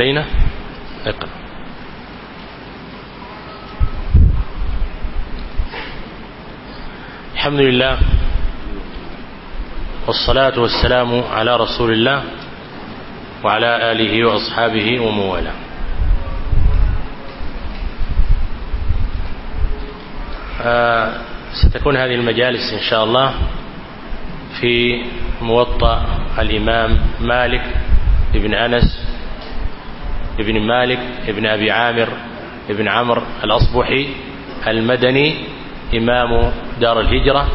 علينا اقرأ. الحمد لله والصلاة والسلام على رسول الله وعلى آله وأصحابه ومواله. ستكون هذه المجالس إن شاء الله في موطأ الإمام مالك ابن أنس ابن مالك ابن أبي عامر ابن عمر الأصبحي المدني إمام دار الهجرة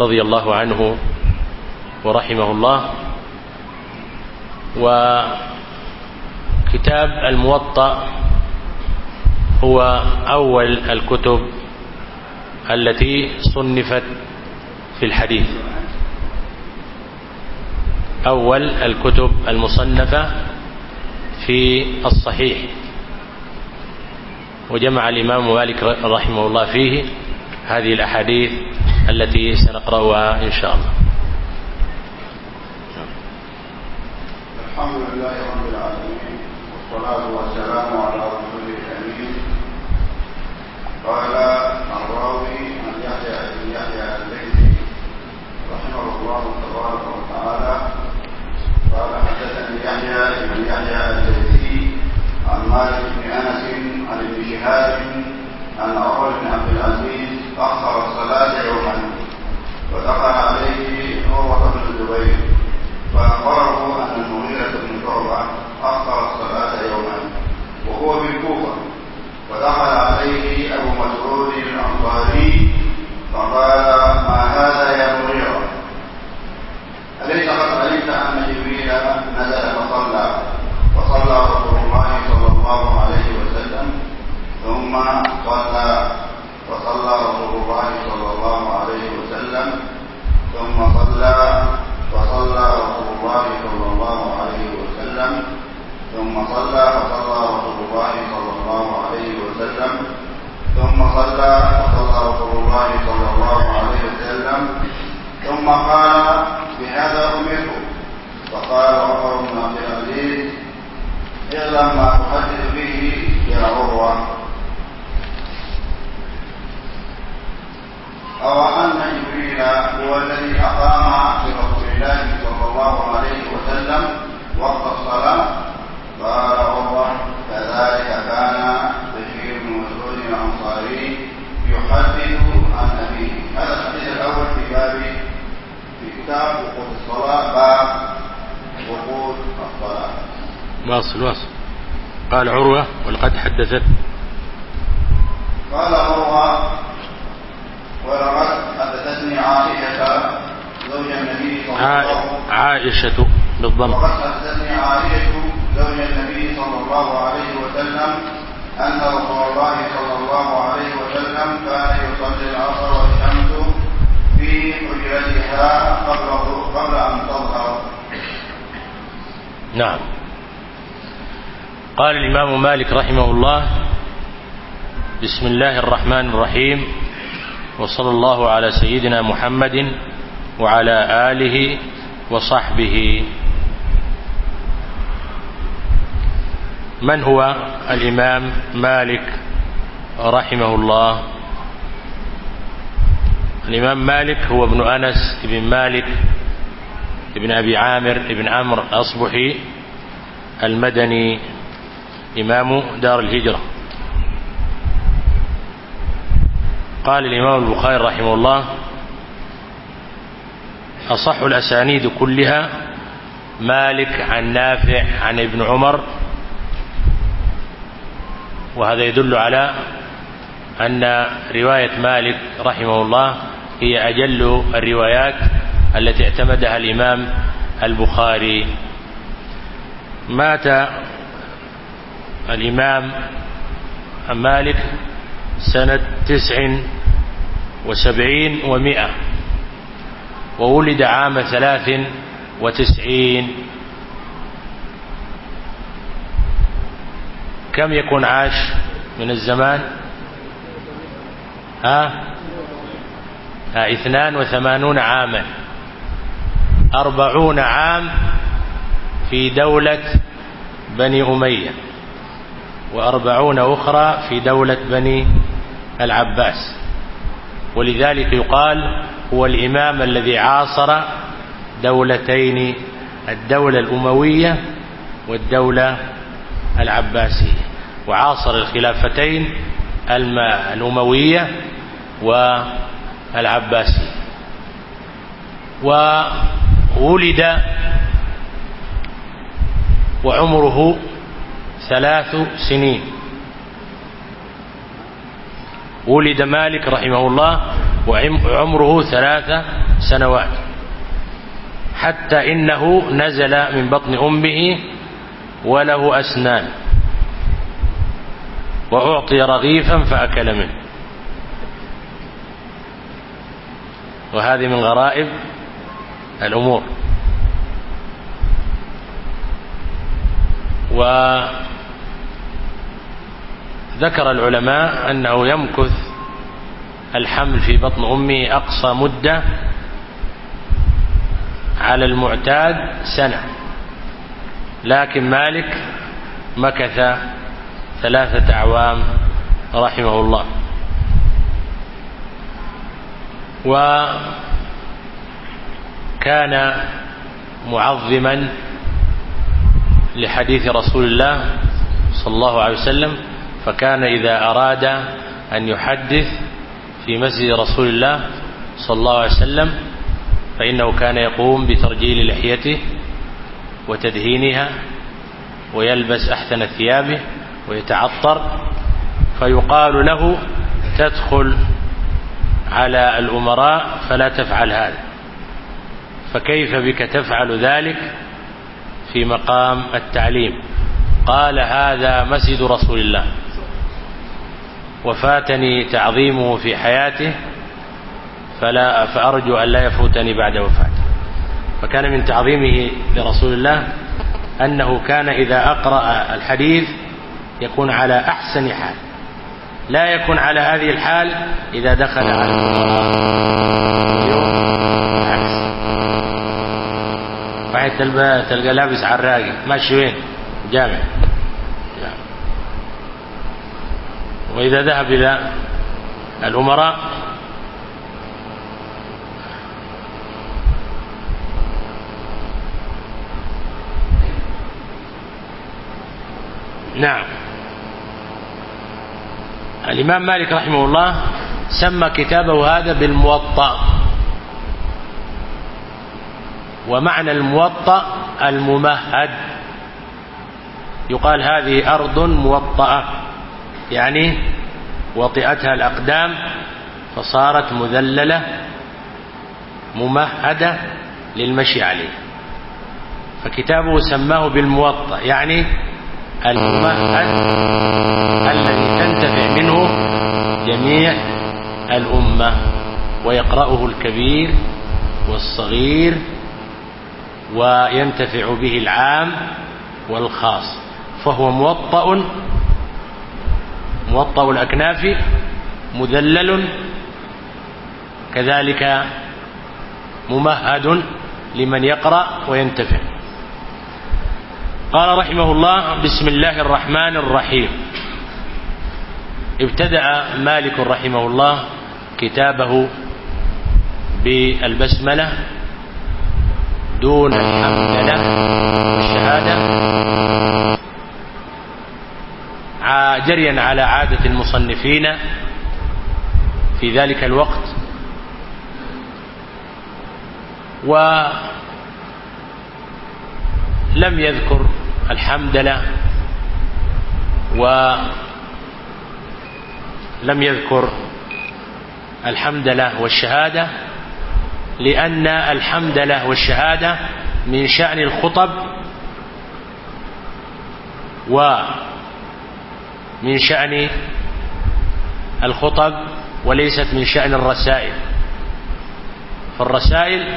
رضي الله عنه ورحمه الله وكتاب الموطأ هو أول الكتب التي صنفت في الحديث. أول الكتب المصنفة في الصحيح وجمع الإمام مالك رحمه الله فيه هذه الأحاديث التي سنقرأها إن شاء الله. الحمد لله رب العالمين والصلاة والسلام على رسول الأمين قال الراوي عن يحيى بن يحيى الليثي رحمه الله تبارك وتعالى قال حدثني يحيى بن يحيى مالك بن أنس عن ابن شهاب عن عمر بن عبد العزيز أخر الصلاه يوما ودخل عليه عروة بن الزبير فاخبره أن المغيرة بن شعبة أخر الصلاه يوما وهو بالكوفة فدخل عليه أبو مسعود الأنصاري فقال ما هذا يا مغيرة؟ أليس قد بسم الله الرحمن الرحيم. وصلى الله على سيدنا محمد وعلى آله وصحبه. من هو الإمام مالك رحمه الله؟ الإمام مالك هو ابن أنس ابن مالك ابن أبي عامر ابن عمر أصبحي المدني إمام دار الهجرة. قال الإمام البخاري رحمه الله أصح الأسانيد كلها مالك عن نافع عن ابن عمر وهذا يدل على أن رواية مالك رحمه الله هي أجل الروايات التي اعتمدها الإمام البخاري. مات الإمام مالك سنة تسع وسبعين ومئة وولد عام ثلاث وتسعين كم يكون عاش من الزمان؟ ها؟ ها اثنان وثمانون عاما. أربعون عام في دولة بني أمية وأربعون أخرى في دولة بني العباس. ولذلك يقال هو الإمام الذي عاصر دولتين الدولة الأموية والدولة العباسية. وعاصر الخلافتين الأموية والعباسية. وولد وعمره ثلاث سنين. ولد مالك رحمه الله وعمره ثلاث سنوات. حتى إنه نزل من بطن أمه وله أسنان. وأعطي رغيفا فأكل منه. وهذه من غرائب الأمور. و ذكر العلماء أنه يمكث الحمل في بطن أمه أقصى مدة على المعتاد سنة. لكن مالك مكث ثلاثة أعوام رحمه الله. وكان معظما لحديث رسول الله صلى الله عليه وسلم فكان إذا أراد أن يحدث في مسجد رسول الله صلى الله عليه وسلم فإنه كان يقوم بترجيل لحيته وتدهينها ويلبس أحسن ثيابه ويتعطر فيقال له تدخل على الأمراء فلا تفعل هذا فكيف بك تفعل ذلك في مقام التعليم قال هذا مسجد رسول الله وفاتني تعظيمه في حياته فلا فأرجو أن لا يفوتني بعد وفاته. فكان من تعظيمه لرسول الله أنه كان إذا أقرأ الحديث يكون على أحسن حال. لا يكون على هذه الحال إذا دخل على واحد تلقى لابس عراقي ماشي وين؟ جامع. وإذا ذهب إلى الأمراء نعم. الإمام مالك رحمه الله سمى كتابه هذا بالموطأ. ومعنى الموطأ الممهد. يقال هذه أرض موطأة. يعني وطئتها الأقدام فصارت مذللة ممهدة للمشي عليه. فكتابه سماه بالموطأ يعني الممهد الذي تنتفع منه جميع الأمة ويقرأه الكبير والصغير وينتفع به العام والخاص فهو موطأ موطأ الأكناف مذلل كذلك ممهد لمن يقرأ وينتفع. قال رحمه الله بسم الله الرحمن الرحيم. ابتدأ مالك رحمه الله كتابه بالبسملة دون الحمد له والشهادة. جريا على عادة المصنفين في ذلك الوقت. ولم يذكر الحمدلة ولم يذكر الحمدلة والشهادة لأن الحمدلة والشهادة من شأن الخطب و من شأن الخطب وليست من شأن الرسائل. فالرسائل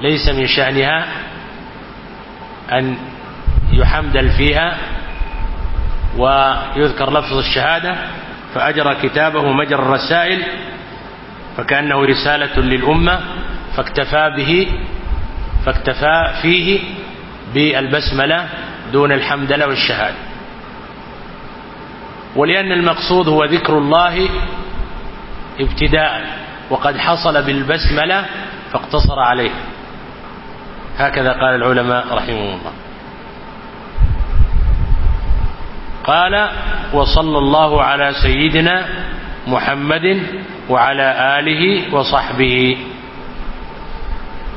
ليس من شأنها أن يحمدل فيها ويذكر لفظ الشهادة فأجرى كتابه مجرى الرسائل فكأنه رسالة للأمة فاكتفى به فاكتفى فيه بالبسملة دون الحمدلة والشهادة. ولأن المقصود هو ذكر الله ابتداء وقد حصل بالبسملة فاقتصر عليه. هكذا قال العلماء رحمه الله. قال وصلى الله على سيدنا محمد وعلى آله وصحبه.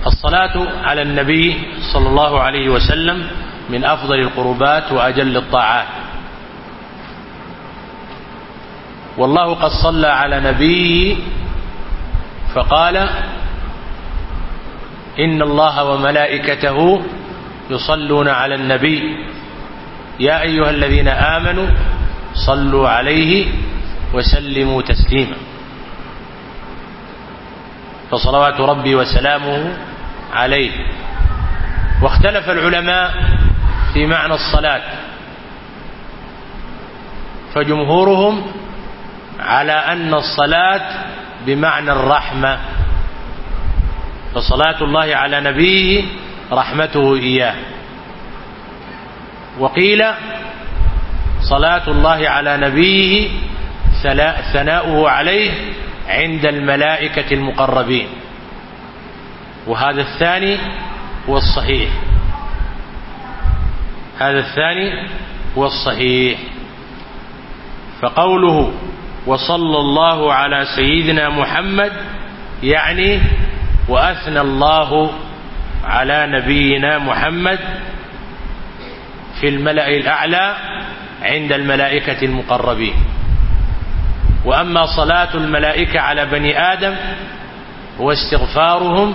الصلاة على النبي صلى الله عليه وسلم من أفضل القربات وأجل الطاعات. والله قد صلى على نبيه فقال إن الله وملائكته يصلون على النبي. يا أيها الذين آمنوا صلوا عليه وسلموا تسليما. فصلوات ربي وسلامه عليه. واختلف العلماء في معنى الصلاة. فجمهورهم على أن الصلاة بمعنى الرحمة. فصلاة الله على نبيه رحمته إياه. وقيل صلاة الله على نبيه ثناؤه عليه عند الملائكة المقربين. وهذا الثاني هو الصحيح. هذا الثاني هو الصحيح. فقوله وصلى الله على سيدنا محمد يعني وأثنى الله على نبينا محمد في الملأ الأعلى عند الملائكة المقربين. وأما صلاة الملائكة على بني آدم واستغفارهم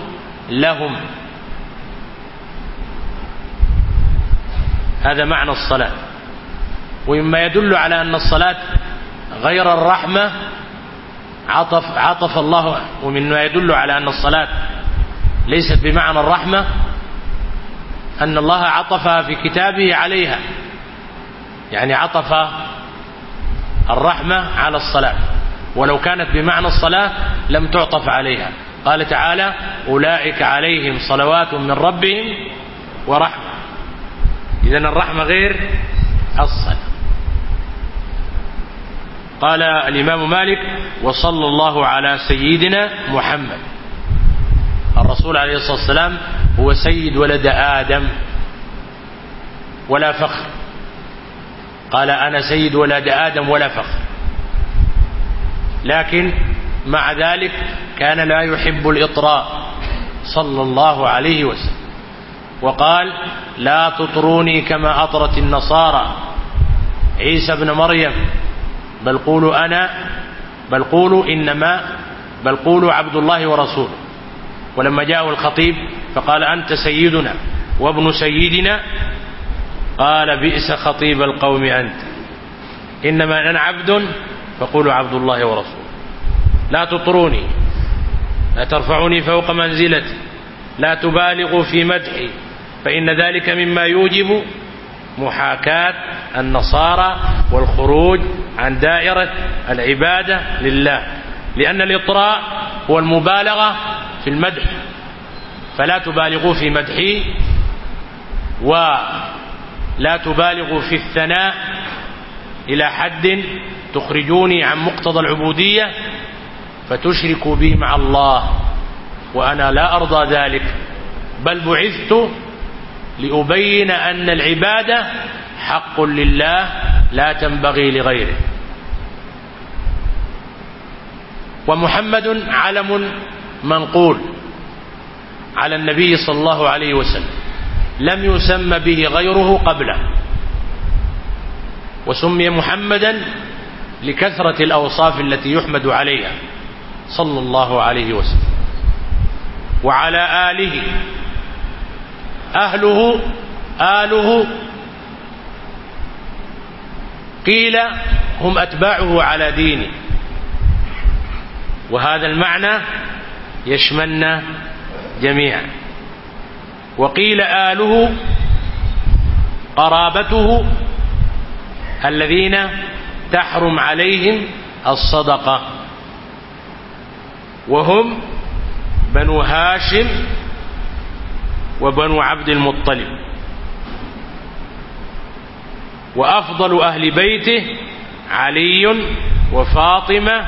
لهم. هذا معنى الصلاة. ومما يدل على أن الصلاة غير الرحمة عطف, عطف الله ومما يدل على أن الصلاة ليست بمعنى الرحمة أن الله عطفها في كتابه عليها. يعني عطف الرحمة على الصلاة. ولو كانت بمعنى الصلاة لم تعطف عليها. قال تعالى أولئك عليهم صلوات من ربهم ورحمة. إذن الرحمة غير الصلاة. قال الإمام مالك وصلى الله على سيدنا محمد. الرسول عليه الصلاة والسلام هو سيد ولد آدم ولا فخر. قال أنا سيد ولد آدم ولا فخر. لكن مع ذلك كان لا يحب الإطراء. صلى الله عليه وسلم. وقال لا تطروني كما أطرت النصارى. عيسى بن مريم. بل قولوا أنا بل قولوا إنما بل قولوا عبد الله ورسوله. ولما جاءه الخطيب فقال أنت سيدنا وابن سيدنا؟ قال بئس خطيب القوم أنت. إنما أنا عبد فقولوا عبد الله ورسوله. لا تطروني لا ترفعوني فوق منزلتي لا تبالغوا في مدحي فإن ذلك مما يوجب محاكاة النصارى والخروج عن دائرة العبادة لله. لأن الإطراء هو المبالغة في المدح. فلا تبالغوا في مدحي ولا تبالغوا في الثناء إلى حد تخرجوني عن مقتضى العبودية فتشركوا بي مع الله وأنا لا أرضى ذلك. بل بعثت لأبين أن العبادة حق لله لا تنبغي لغيره. ومحمد علم منقول على النبي صلى الله عليه وسلم. لم يسمى به غيره قبله. وسمي محمدا لكثرة الأوصاف التي يحمد عليها. صلى الله عليه وسلم. وعلى آله أهله آله. قيل هم أتباعه على دينه. وهذا المعنى يشملنا جميعا. وقيل آله قرابته الذين تحرم عليهم الصدقة. وهم بنو هاشم وبنو عبد المطلب. وأفضل أهل بيته علي وفاطمة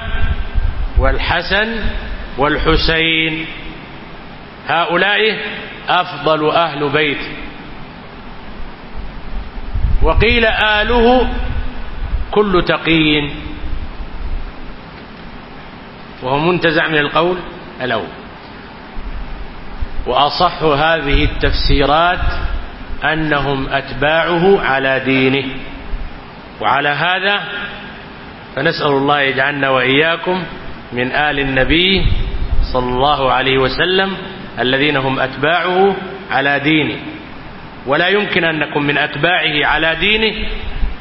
والحسن والحسين. هؤلاء أفضل أهل بيته وقيل آله كل تقي. وهو منتزع من القول الأول. وأصح هذه التفسيرات أنهم أتباعه على دينه. وعلى هذا فنسأل الله يجعلنا وإياكم من آل النبي صلى الله عليه وسلم الذين هم أتباعه على دينه. ولا يمكن أن نكون من أتباعه على دينه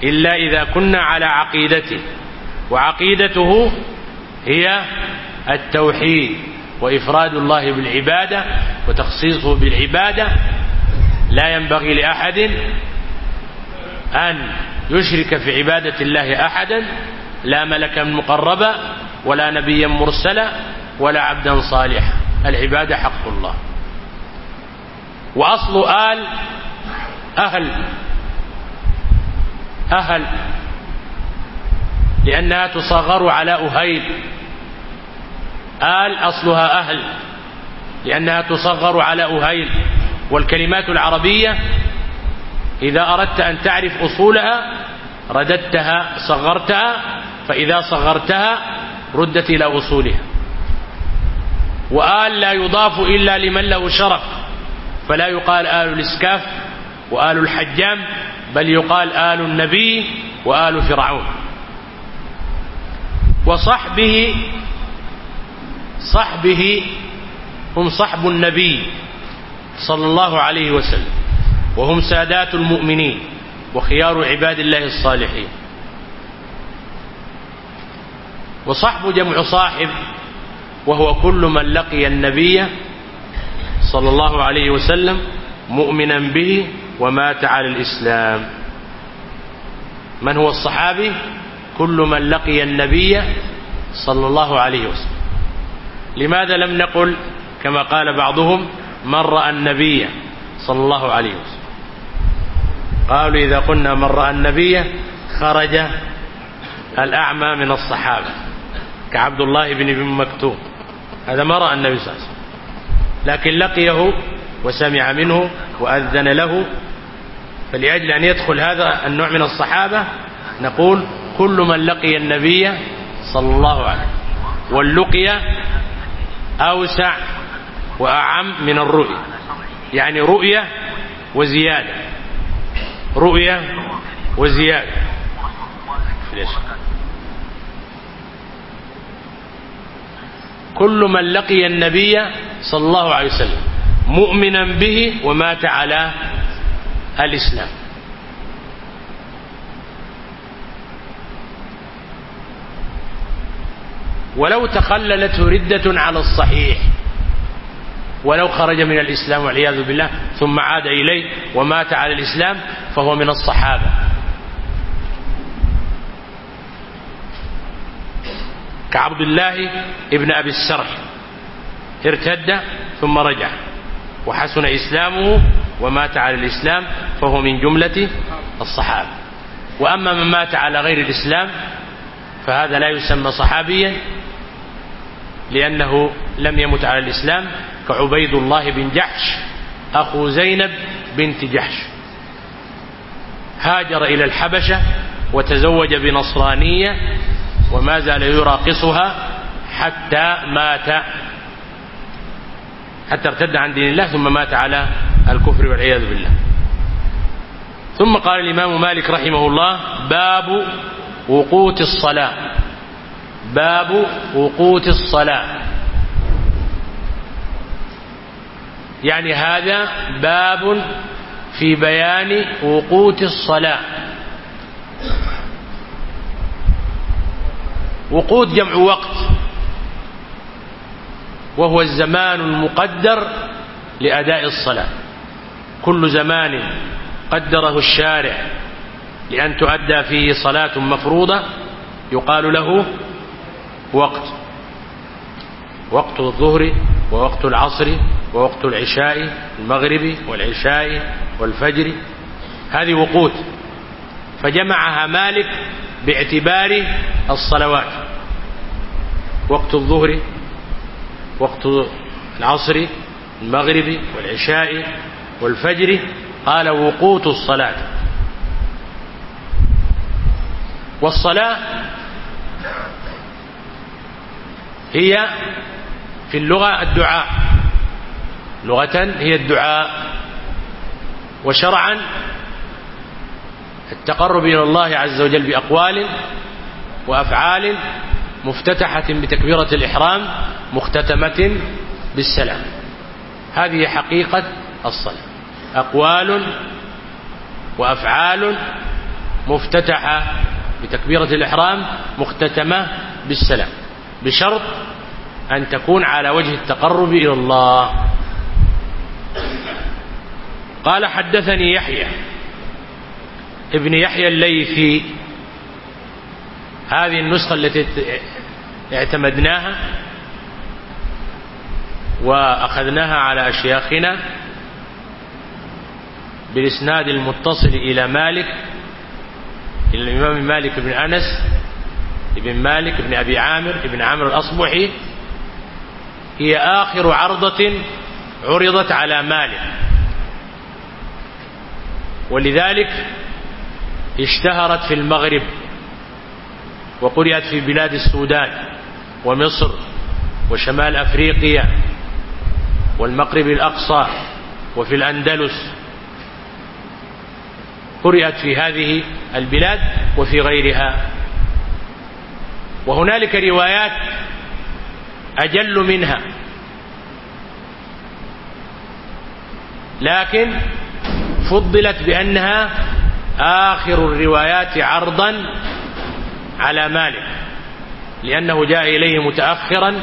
إلا إذا كنا على عقيدته. وعقيدته هي التوحيد. وإفراد الله بالعبادة وتخصيصه بالعبادة لا ينبغي لأحد أن يشرك في عبادة الله أحدا لا ملكا مقربا ولا نبيا مرسلا ولا عبدا صالحا العبادة حق الله وأصل آل أهل أهل لأنها تصغر على أهيل آل أصلها أهل لأنها تصغر على أهيل. والكلمات العربية إذا أردت أن تعرف أصولها رددتها صغرتها فإذا صغرتها ردت إلى أصولها. وآل لا يضاف إلا لمن له شرف فلا يقال آل الإسكاف وآل الحجام بل يقال آل النبي وآل فرعون. وصحبه صحبه هم صحب النبي صلى الله عليه وسلم وهم سادات المؤمنين وخيار عباد الله الصالحين. وصحب جمع صاحب وهو كل من لقي النبي صلى الله عليه وسلم مؤمنا به ومات على الإسلام. من هو الصحابي؟ كل من لقي النبي صلى الله عليه وسلم. لماذا لم نقل كما قال بعضهم من رأى النبي صلى الله عليه وسلم؟ قالوا إذا قلنا من رأى النبي خرج الأعمى من الصحابة كعبد الله بن ابن مكتوم. هذا ما رأى النبي صلى الله عليه وسلم. لكن لقيه وسمع منه وأذن له. فلأجل أن يدخل هذا النوع من الصحابة نقول كل من لقي النبي صلى الله عليه وسلم. واللقيه أوسع وأعم من الرؤية. يعني رؤية وزيادة. رؤية وزيادة. كل من لقي النبي صلى الله عليه وسلم مؤمنا به ومات على الإسلام. ولو تخللته ردة على الصحيح. ولو خرج من الإسلام والعياذ بالله ثم عاد إليه ومات على الإسلام فهو من الصحابة. كعبد الله ابن أبي السرح. ارتد ثم رجع. وحسن إسلامه ومات على الإسلام فهو من جملة الصحابة. وأما من مات على غير الإسلام فهذا لا يسمى صحابيا لأنه لم يمت على الإسلام كعبيد الله بن جحش أخو زينب بنت جحش. هاجر إلى الحبشة وتزوج بنصرانية وما زال يراقصها حتى مات حتى ارتد عن دين الله ثم مات على الكفر والعياذ بالله. ثم قال الإمام مالك رحمه الله باب وقوت الصلاة. باب وقوت الصلاة. يعني هذا باب في بيان وقوت الصلاة. وقوت جمع وقت. وهو الزمان المقدر لأداء الصلاة. كل زمان قدره الشارع. لأن تؤدى فيه صلاة مفروضة يقال له وقت. وقت الظهر ووقت العصر ووقت العشاء المغربي والعشاء والفجر. هذه وقوت فجمعها مالك باعتبار الصلوات. وقت الظهر وقت العصر المغرب والعشاء والفجر. قال وقوت الصلاة. والصلاة هي في اللغة الدعاء. لغة هي الدعاء. وشرعا التقرب إلى الله عز وجل بأقوال وأفعال مفتتحة بتكبيرة الإحرام مختتمة بالسلام. هذه حقيقة الصلاة. أقوال وأفعال مفتتحة بتكبيرة الإحرام مختتمة بالسلام. بشرط أن تكون على وجه التقرب إلى الله. قال حدثني يحيى. ابن يحيى الليثي. هذه النسخة التي اعتمدناها وأخذناها على أشياخنا بالإسناد المتصل إلى مالك إلى الإمام مالك بن أنس. ابن مالك ابن أبي عامر ابن عامر الأصبحي هي آخر عرضة عرضت على مالك. ولذلك اشتهرت في المغرب وقرأت في بلاد السودان ومصر وشمال أفريقيا والمقرب الأقصى وفي الأندلس. قرأت في هذه البلاد وفي غيرها. وهنالك روايات أجل منها. لكن فضلت بأنها آخر الروايات عرضا على مالك لأنه جاء إليه متأخرا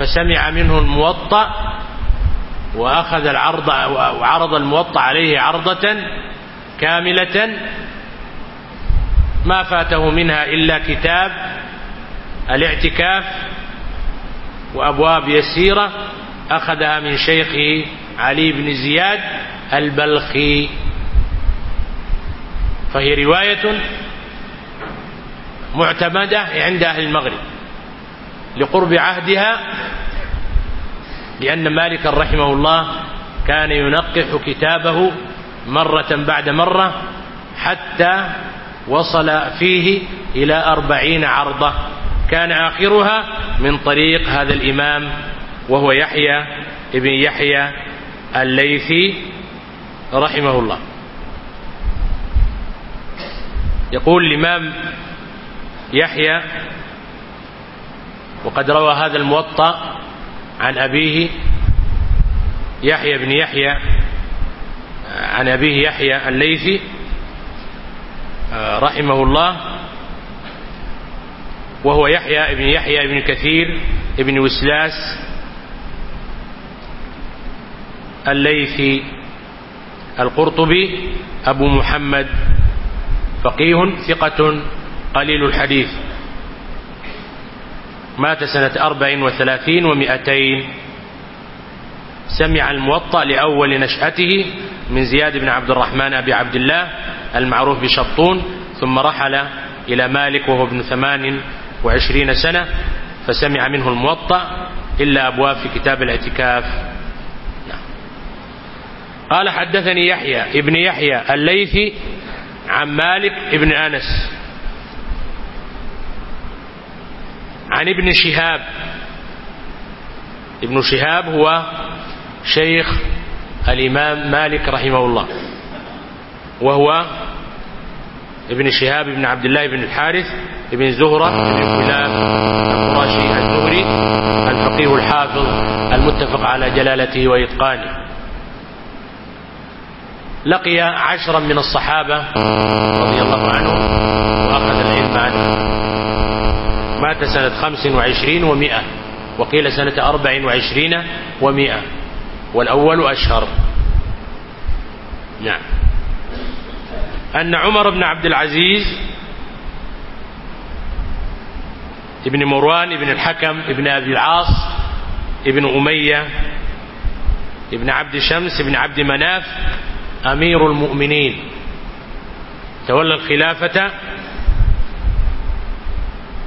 فسمع منه الموطأ وأخذ العرض وعرض الموطأ عليه عرضة كاملة ما فاته منها إلا كتاب الاعتكاف وأبواب يسيرة أخذها من شيخه علي بن زياد البلخي. فهي رواية معتمدة عند أهل المغرب لقرب عهدها لأن مالكا رحمه الله كان ينقح كتابه مرة بعد مرة حتى وصل فيه إلى أربعين عرضة. كان آخرها من طريق هذا الإمام وهو يحيى ابن يحيى الليثي رحمه الله. يقول الإمام يحيى وقد روى هذا الموطأ عن أبيه يحيى بن يحيى عن أبيه يحيى الليثي رحمه الله وهو يحيى ابن يحيى ابن كثير ابن وسلاس الليثي القرطبي أبو محمد فقيه ثقة قليل الحديث. مات سنة أربع وثلاثين ومئتين. سمع الموطأ لأول نشأته من زياد بن عبد الرحمن أبي عبد الله المعروف بشطون ثم رحل إلى مالك وهو ابن ثمان وعشرين سنة فسمع منه الموطأ إلا أبواب في كتاب الاعتكاف. نعم. قال حدثني يحيى ابن يحيى الليثي عن مالك ابن أنس. عن ابن شهاب. ابن شهاب هو شيخ الإمام مالك رحمه الله. وهو ابن شهاب بن عبد الله بن الحارث بن زهرة بن كلاب القراشي الزهري الفقيه الحافظ المتفق على جلالته وإتقانه. لقي عشرا من الصحابة رضي الله عنهم وأخذ العلم عنه. مات سنة خمس وعشرين ومئة وقيل سنة أربع وعشرين ومئة والأول أشهر. نعم. أن عمر بن عبد العزيز ابن مروان ابن الحكم ابن أبي العاص ابن أمية ابن عبد شمس ابن عبد مناف أمير المؤمنين. تولى الخلافة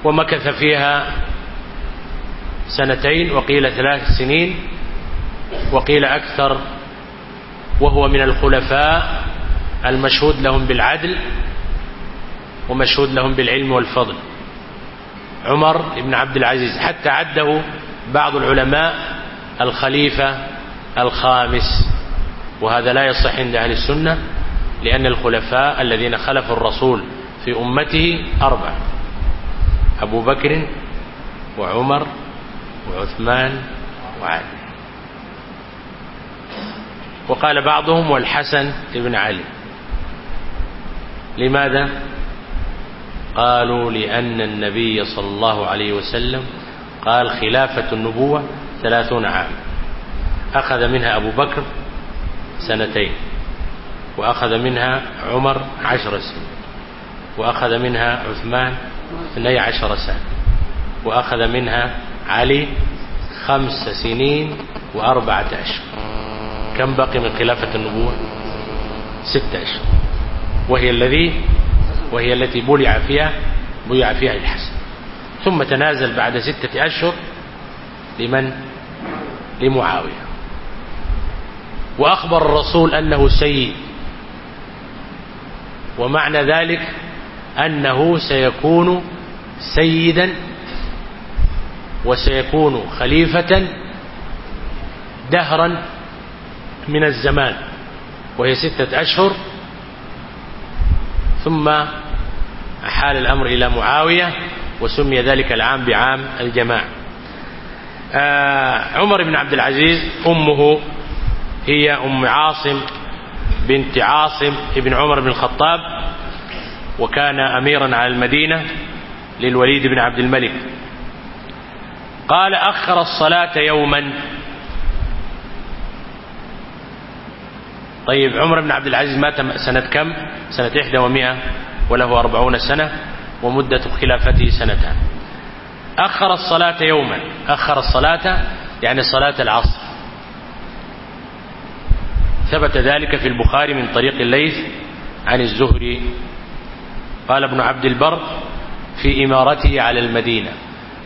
ومكث فيها سنتين وقيل ثلاث سنين. وقيل أكثر وهو من الخلفاء المشهود لهم بالعدل ومشهود لهم بالعلم والفضل. عمر بن عبد العزيز حتى عده بعض العلماء الخليفة الخامس. وهذا لا يصح عند أهل السنة لأن الخلفاء الذين خلفوا الرسول في أمته أربع أبو بكر وعمر وعثمان وعلي. وقال بعضهم والحسن ابن علي. لماذا؟ قالوا لأن النبي صلى الله عليه وسلم قال خلافة النبوة ثلاثون عام. أخذ منها أبو بكر سنتين وأخذ منها عمر عشر سنين وأخذ منها عثمان اثني عشر سنة وأخذ منها علي خمس سنين وأربعة أشهر. كم بقي من خلافة النبوة؟ ستة أشهر وهي الذي وهي التي بلع فيها بلع فيها الحسن ثم تنازل بعد ستة أشهر لمن؟ لمعاوية. وأخبر الرسول أنه سيد ومعنى ذلك أنه سيكون سيدا وسيكون خليفة دهرا من الزمان وهي ستة أشهر ثم أحال الأمر إلى معاوية وسمي ذلك العام بعام الجماعة آه، عمر بن عبد العزيز أمه هي أم عاصم بنت عاصم ابن عمر بن الخطاب وكان أميرا على المدينة للوليد بن عبد الملك. قال أخر الصلاة يوما. طيب عمر بن عبد العزيز مات سنة كم؟ سنة 100 وله 40 سنة ومدة خلافته سنتان. أخر الصلاة يوما. أخر الصلاة يعني صلاة العصر. ثبت ذلك في البخاري من طريق الليث عن الزهري. قال ابن عبد البر في إمارته على المدينة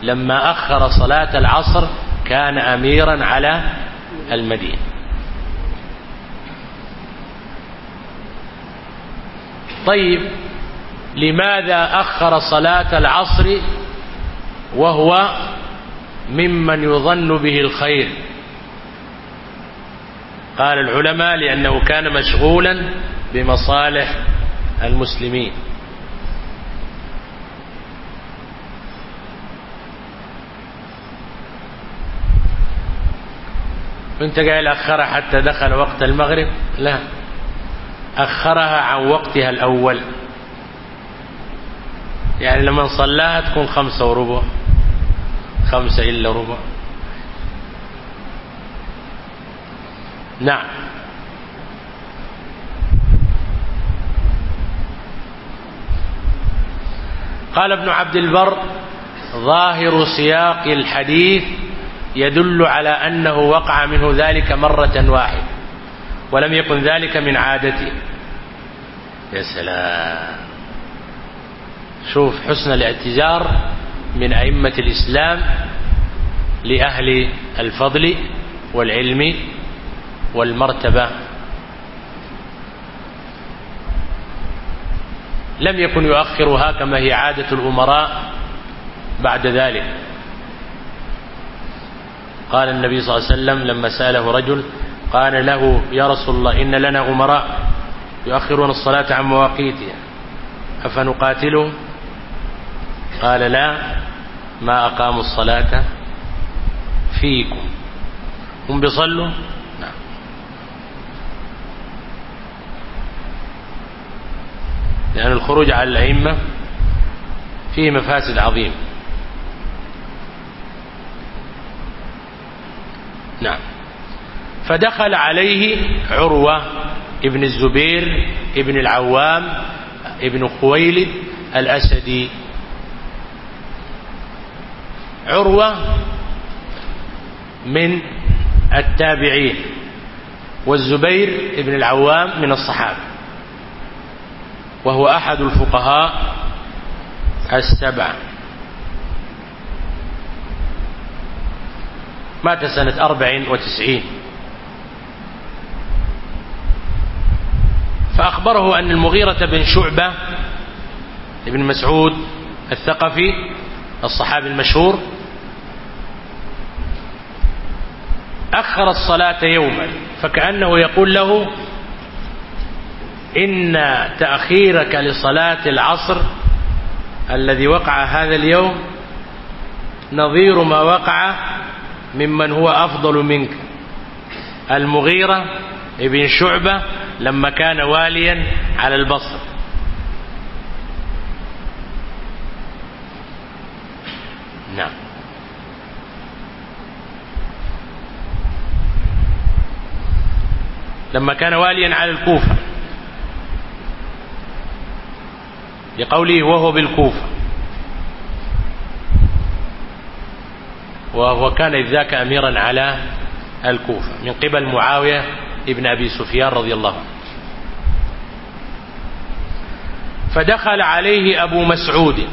لما أخر صلاة العصر كان أميرا على المدينة. طيب لماذا أخر صلاة العصر وهو ممن يظن به الخير؟ قال العلماء لأنه كان مشغولا بمصالح المسلمين. انت قايل اخرها حتى دخل وقت المغرب؟ لا. أخرها عن وقتها الأول. يعني لما صلاها تكون خمسة وربع خمسة إلا ربع. نعم. قال ابن عبد البر ظاهر سياق الحديث يدل على أنه وقع منه ذلك مرة واحدة. ولم يكن ذلك من عادتي. يا سلام. شوف حسن الاعتذار من أئمة الإسلام لأهل الفضل والعلم والمرتبة. لم يكن يؤخرها كما هي عادة الأمراء بعد ذلك. قال النبي صلى الله عليه وسلم لما سأله رجل قال له يا رسول الله إن لنا أمراء يؤخرون الصلاة عن مواقيتها أفنقاتلهم? قال لا ما أقاموا الصلاة فيكم. هم بيصلوا؟ نعم. لأن الخروج على الأئمة فيه مفاسد عظيمة. نعم. فدخل عليه عروة ابن الزبير ابن العوام ابن خويلد الأسدي. عروة من التابعين والزبير ابن العوام من الصحابة وهو أحد الفقهاء السبعة. مات سنة أربع وتسعين. فأخبره أن المغيرة بن شعبة ابن مسعود الثقفي الصحابي المشهور أخر الصلاة يوما فكأنه يقول له إن تأخيرك لصلاة العصر الذي وقع هذا اليوم نظير ما وقع ممن هو أفضل منك. المغيرة ابن شعبة لما كان واليا على البصر. نعم. لما كان واليا على الكوفة. لقوله وهو بالكوفة. وهو كان إذ ذاك أميرا على الكوفة. من قبل معاوية ابن أبي سفيان رضي الله عنه. فدخل عليه أبو مسعود.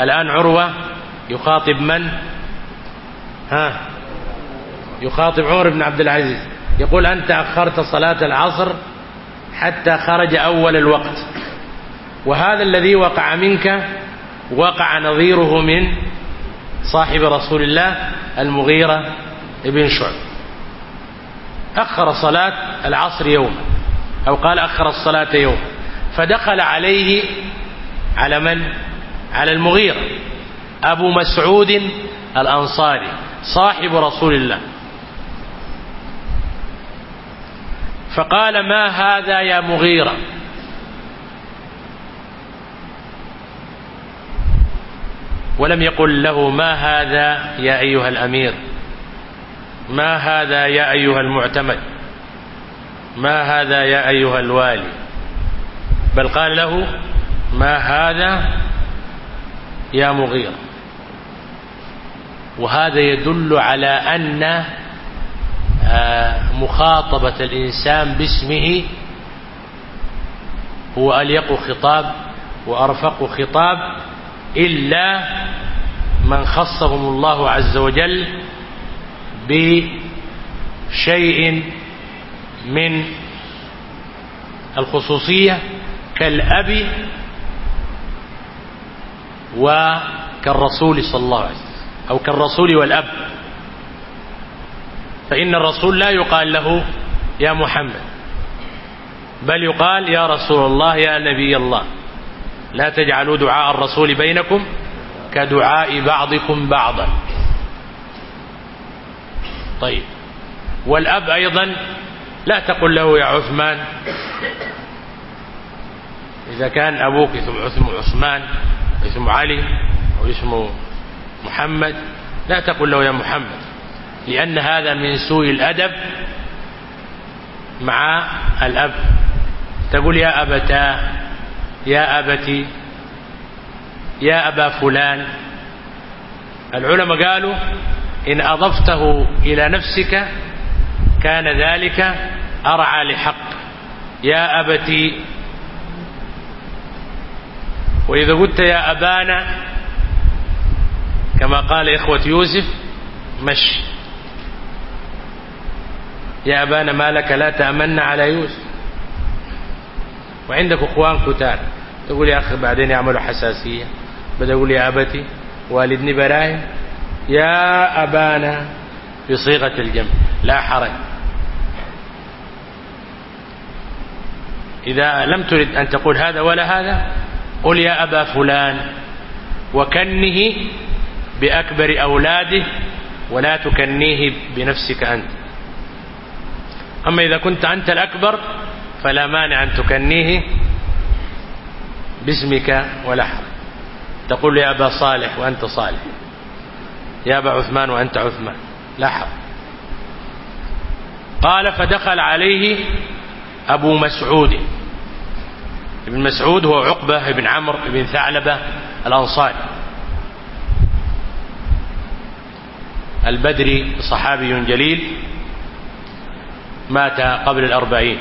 الآن عروة يخاطب من؟ ها؟ يخاطب عمر بن عبد العزيز. يقول أنت أخرت صلاة العصر حتى خرج أول الوقت. وهذا الذي وقع منك وقع نظيره من صاحب رسول الله المغيرة بن شعب. أخر صلاة العصر يوما أو قال أخر الصلاة يوم. فدخل عليه على من؟ على المغيرة أبو مسعود الأنصاري صاحب رسول الله. فقال ما هذا يا مغيرة ولم يقل له ما هذا يا أيها الأمير؟ ما هذا يا أيها المعتمد؟ ما هذا يا أيها الوالي؟ بل قال له ما هذا يا مغير وهذا يدل على أن آه، مخاطبة الإنسان باسمه هو أليق خطاب وأرفق خطاب إلا من خصهم الله عز وجل بشيء من الخصوصية كالأب وكالرسول صلى الله عليه وسلم أو كالرسول والأب. فإن الرسول لا يقال له يا محمد بل يقال يا رسول الله يا نبي الله. لا تجعلوا دعاء الرسول بينكم كدعاء بعضكم بعضا. طيب. والأب أيضا لا تقل له يا عثمان. إذا كان أبوك اسمه عثمان اسمه علي أو اسمه محمد لا تقل له يا محمد. لأن هذا من سوء الأدب مع الأب. تقول يا أبتا يا أبتي يا أبا فلان. العلماء قالوا إن أضفته إلى نفسك كان ذلك أرعى لحق. يا أبتي وإذا قلت يا أبانا كما قال إخوة يوسف مش. يا أبانا ما لك لا تأمن على يوسف. وعندك أخوان كتار. تقول يا أخي بعدين يعملوا حساسية. بدأ يقول يا أبتي والدني براهم يا أبانا بصيغة الجمع لا حرج. إذا لم ترد أن تقول هذا ولا هذا قل يا أبا فلان وكنه بأكبر أولاده ولا تكنيه بنفسك أنت. أما إذا كنت أنت الأكبر فلا مانع أن تكنيه باسمك ولا تقول يا أبا صالح وأنت صالح يا أبا عثمان وأنت عثمان لا قال فدخل عليه أبو مسعود. ابن مسعود هو عقبة بن عمرو بن ثعلبة الأنصاري. البدري صحابي جليل مات قبل الأربعين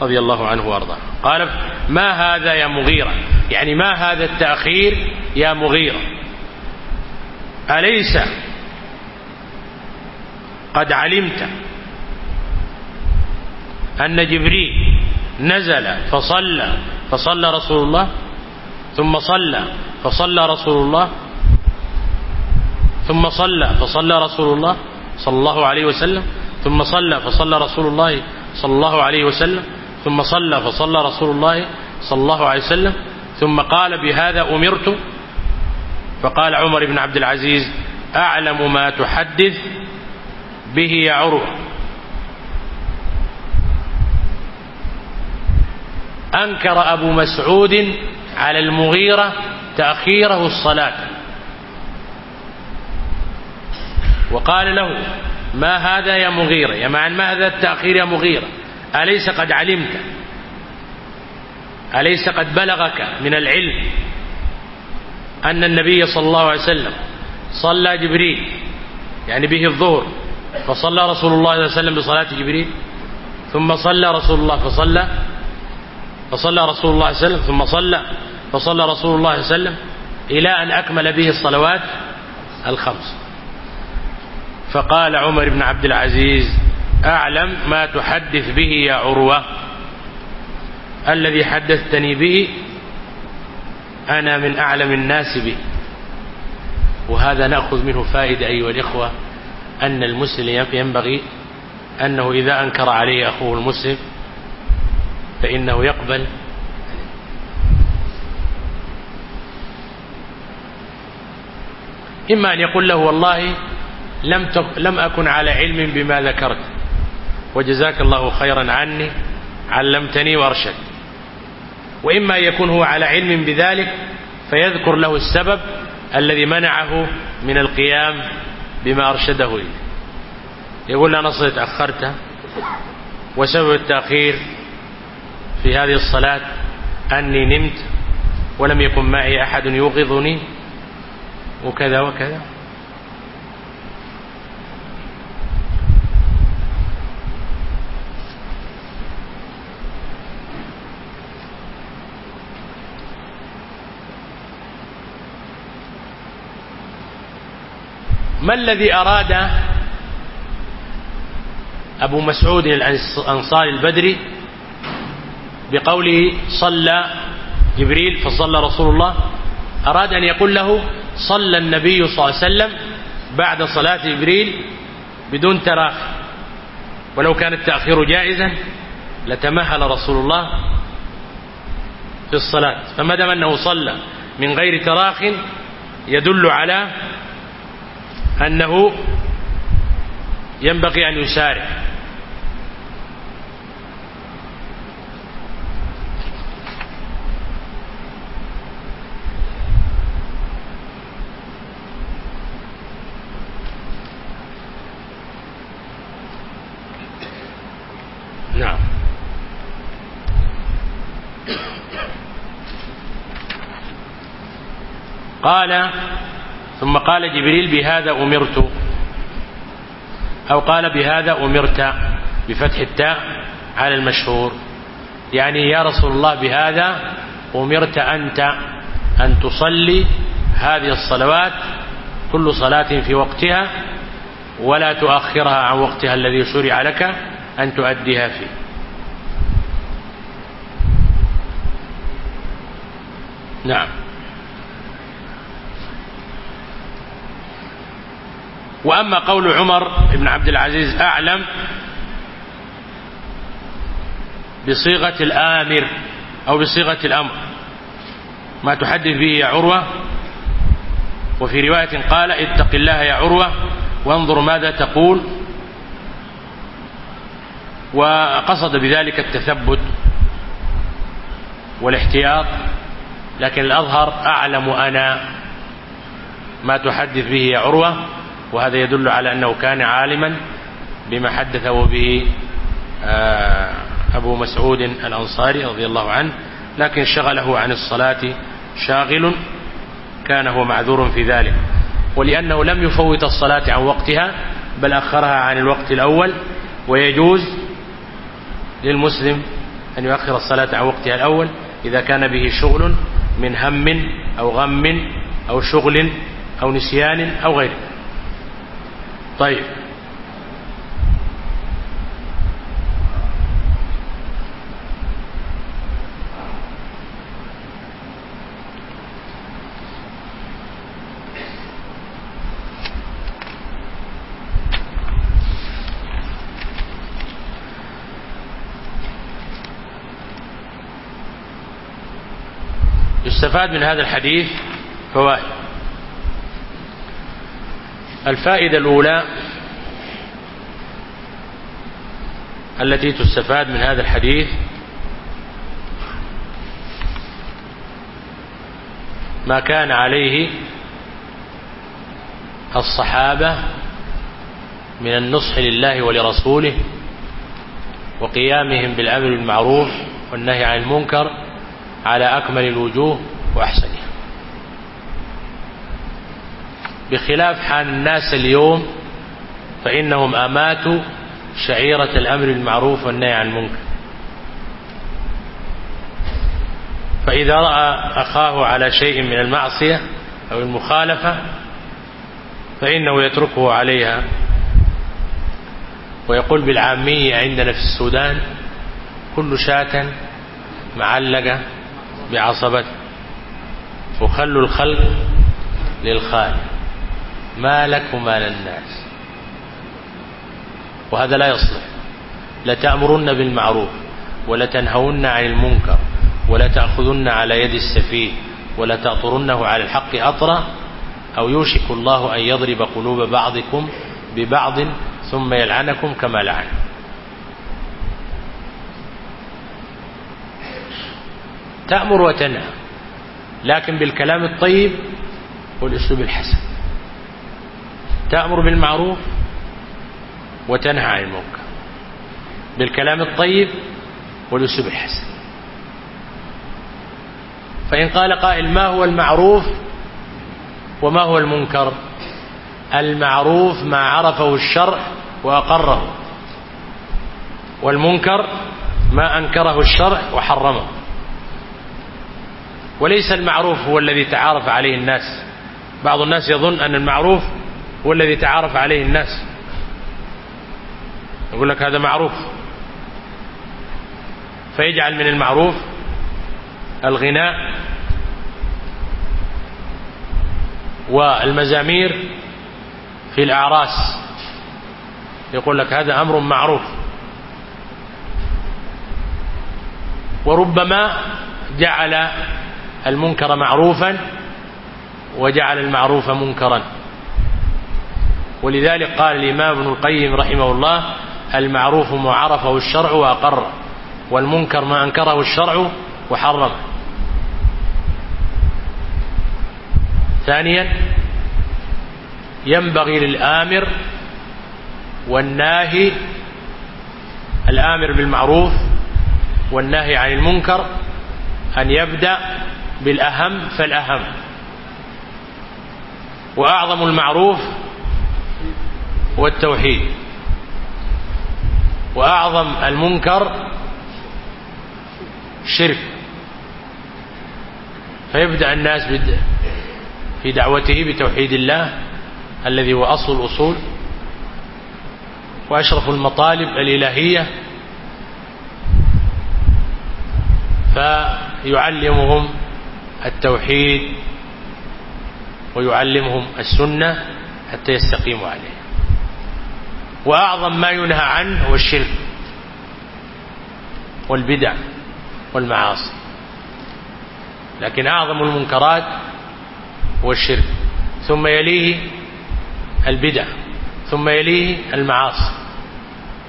رضي الله عنه وأرضاه. قال ما هذا يا مغيرة؟ يعني ما هذا التأخير يا مغيرة؟ أليس قد علمت أن جبريل نزل فصلى فصلى رسول الله ثم صلى فصلى رسول الله ثم صلى فصلى رسول الله صلى الله عليه وسلم ثم صلى فصلى رسول الله صلى الله عليه وسلم ثم صلى فصلى رسول الله صلى الله عليه وسلم ثم قال بهذا أمرت؟ فقال عمر بن عبد العزيز أعلم ما تحدث به يا عروة. أنكر أبو مسعود على المغيرة تأخيره الصلاة. وقال له ما هذا يا مغيرة؟ يا معنى ما هذا التأخير يا مغيرة؟ أليس قد علمت؟ أليس قد بلغك من العلم أن النبي صلى الله عليه وسلم صلى جبريل يعني به الظهر فصلى رسول الله صلى الله عليه وسلم بصلاة جبريل ثم صلى رسول الله فصلى فصلى رسول الله صلى الله عليه وسلم ثم صلى فصلى رسول الله صلى الله عليه وسلم إلى أن أكمل به الصلوات الخمس. فقال عمر بن عبد العزيز أعلم ما تحدث به يا عروة. الذي حدثتني به أنا من أعلم الناس به وهذا نأخذ منه فائدة أيها الإخوة أن المسلم ينبغي أنه إذا أنكر عليه أخوه المسلم فإنه يقبل. إما أن يقول له والله لم لم أكن على علم بما ذكرت. وجزاك الله خيرا عني علمتني وارشد وإما أن يكون هو على علم بذلك فيذكر له السبب الذي منعه من القيام بما أرشده إليه. يقول أنا صرت أخرت وسبب التأخير في هذه الصلاة أني نمت ولم يكن معي أحد يوقظني وكذا وكذا. ما الذي أراد أبو مسعود الأنصاري البدري بقوله صلى جبريل فصلى رسول الله أراد أن يقول له صلى النبي صلى الله عليه وسلم بعد صلاة جبريل بدون تراخي ولو كان التأخير جائزا لتمهل رسول الله في الصلاة. فما دام أنه صلى من غير تراخ يدل على أنه ينبغي أن يسارع قال ثم قال جبريل بهذا أمرت. أو قال بهذا أمرت بفتح التاء على المشهور. يعني يا رسول الله بهذا أمرت أنت أن تصلي هذه الصلوات كل صلاة في وقتها ولا تؤخرها عن وقتها الذي شرع لك أن تؤديها فيه. نعم. وأما قول عمر بن عبد العزيز أعلم بصيغة الآمر أو بصيغة الأمر ما تحدث به يا عروة وفي رواية قال اتق الله يا عروة وانظر ماذا تقول وقصد بذلك التثبت والاحتياط لكن الأظهر أعلم أنا ما تحدث به يا عروة وهذا يدل على أنه كان عالما بما حدثه به آه، أبو مسعود الأنصاري رضي الله عنه لكن شغله عن الصلاة شاغل كان هو معذور في ذلك. ولأنه لم يفوت الصلاة عن وقتها بل أخرها عن الوقت الأول ويجوز للمسلم أن يؤخر الصلاة عن وقتها الأول إذا كان به شغل من هم أو غم أو شغل أو نسيان أو غيره. طيب. يستفاد من هذا الحديث فوائد. الفائدة الأولى التي تستفاد من هذا الحديث ما كان عليه الصحابة من النصح لله ولرسوله وقيامهم بالعمل المعروف والنهي عن المنكر على أكمل الوجوه وأحسنه. بخلاف حال الناس اليوم فإنهم أماتوا شعيرة الأمر المعروف والنهي عن المنكر. فإذا رأى أخاه على شيء من المعصية أو المخالفة فإنه يتركه عليها. ويقول بالعامية عندنا في السودان كل شاة معلقة بعصبته. وخلوا الخلق للخالق ما لك وما للناس وهذا لا يصلح. لتأمرن بالمعروف ولتنهون عن المنكر ولتأخذن على يد السفيه ولتأطرنه على الحق أطرة أو يوشك الله أن يضرب قلوب بعضكم ببعض ثم يلعنكم كما لعن. تأمر وتنهى لكن بالكلام الطيب والأسلوب الحسن. تأمر بالمعروف وتنهى عن المنكر. بالكلام الطيب والأسلوب الحسن. فإن قال قائل ما هو المعروف وما هو المنكر؟ المعروف ما عرفه الشرع وأقره. والمنكر ما أنكره الشرع وحرمه. وليس المعروف هو الذي تعارف عليه الناس. بعض الناس يظن أن المعروف هو الذي تعارف عليه الناس. يقول لك هذا معروف. فيجعل من المعروف الغناء والمزامير في الأعراس. يقول لك هذا أمر معروف. وربما جعل المنكر معروفا وجعل المعروف منكرا. ولذلك قال الإمام ابن القيم رحمه الله المعروف ما عرفه الشرع وأقر والمنكر ما أنكره الشرع وحرم. ثانيا ينبغي للآمر والناهي الآمر بالمعروف والناهي عن المنكر أن يبدأ بالأهم فالأهم. وأعظم المعروف والتوحيد. وأعظم المنكر شرك. فيبدأ الناس في دعوته بتوحيد الله الذي هو أصل الأصول. وأشرف المطالب الإلهية. فيعلمهم التوحيد ويعلمهم السنة حتى يستقيموا عليه. وأعظم ما ينهى عنه هو الشرك والبدع والمعاصي. لكن أعظم المنكرات هو الشرك. ثم يليه البدع. ثم يليه المعاصي.